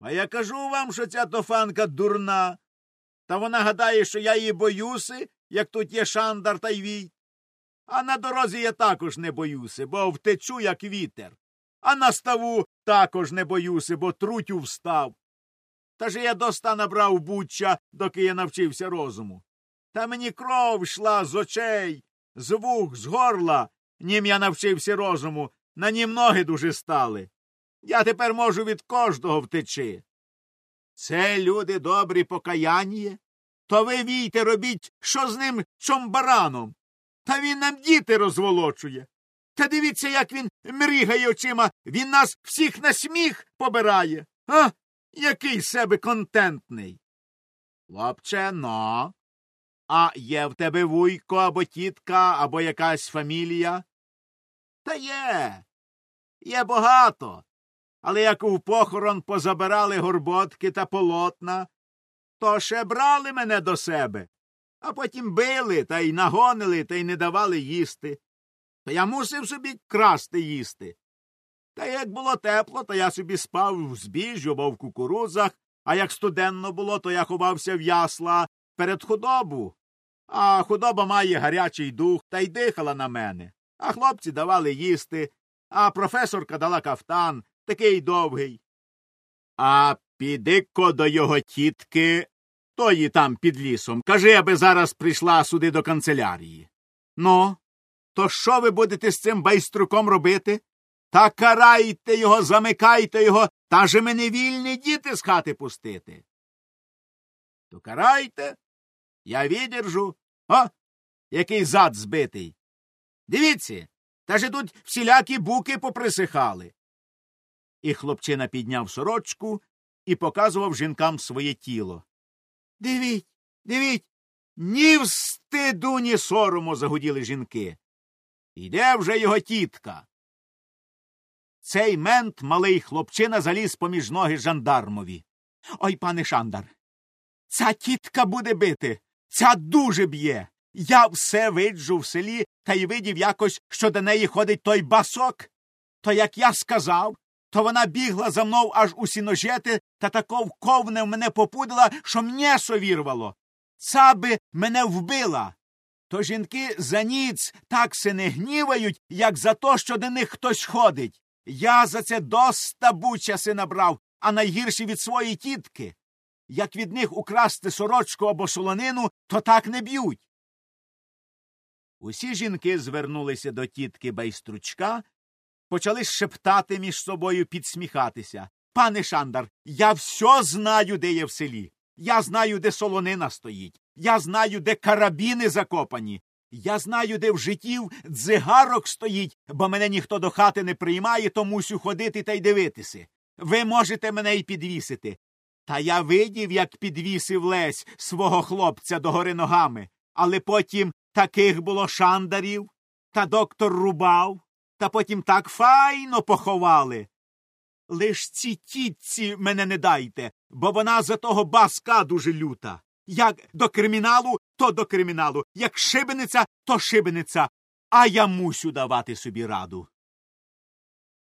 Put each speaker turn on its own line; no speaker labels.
А я кажу вам, що ця тофанка дурна. Та вона гадає, що я її боюся, як тут є шандар та й вій. А на дорозі я також не боюся, бо втечу, як вітер. А на ставу також не боюся, бо трутю встав. Та ж я доста набрав буччя, доки я навчився розуму. Та мені кров йшла з очей, з вух, з горла, нім я навчився розуму, на нім ноги дуже стали. Я тепер можу від кожного втечи. Це люди добрі покаяння. То ви війте, робіть, що з ним чомбараном. Та він нам діти розволочує. Та дивіться, як він мрігає очима, він нас всіх на сміх побирає. А? Який себе контентний. Хлопче, но. А є в тебе вуйко або тітка, або якась фамілія? Та є. Є багато. Але як у похорон позабирали горботки та полотна, то ще брали мене до себе, а потім били та й нагонили та й не давали їсти. То я мусив собі красти їсти. Та як було тепло, то я собі спав в збіжжю або в кукурузах, а як студенно було, то я ховався в ясла перед худобу. А худоба має гарячий дух та й дихала на мене. А хлопці давали їсти, а професорка дала кафтан, такий довгий. А піди-ко до його тітки, тої там під лісом. Кажи, аби зараз прийшла сюди до канцелярії. Ну, то що ви будете з цим байструком робити? Та карайте його, замикайте його, та же ми не вільні діти з хати пустити. То карайте, я відержу. О, який зад збитий. Дивіться, та же тут всілякі буки поприсихали. І хлопчина підняв сорочку і показував жінкам своє тіло. Дивіть, дивіть, ні встиду, ні сорому, загуділи жінки. Іде вже його тітка. Цей мент малий хлопчина заліз поміж ноги жандармові. Ой, пане Шандар, ця тітка буде бити, ця дуже б'є. Я все виджу в селі та й видів якось, що до неї ходить той басок. То як я сказав, то вона бігла за мною аж у сіножети та тако вковне мене попудила, що м'єсо вірвало. Ця би мене вбила. То жінки за ніц так се не гнівають, як за то, що до них хтось ходить. Я за це доста бучаси набрав, а найгірше від своєї тітки. Як від них украсти сорочку або солонину, то так не б'ють. Усі жінки звернулися до тітки байстручка, почали шептати між собою підсміхатися. Пане Шандар, я все знаю, де є в селі. Я знаю, де солонина стоїть. Я знаю, де карабіни закопані. Я знаю, де в життів дзигарок стоїть, бо мене ніхто до хати не приймає, то мусю ходити та й дивитися. Ви можете мене й підвісити. Та я видів, як підвісив лесь свого хлопця догори ногами, але потім таких було шандарів, та доктор рубав, та потім так файно поховали. Лиш ці тітці мене не дайте, бо вона за того баска дуже люта. Як до криміналу, то до криміналу, як шибениця, то шибениця, а я мусю давати собі раду.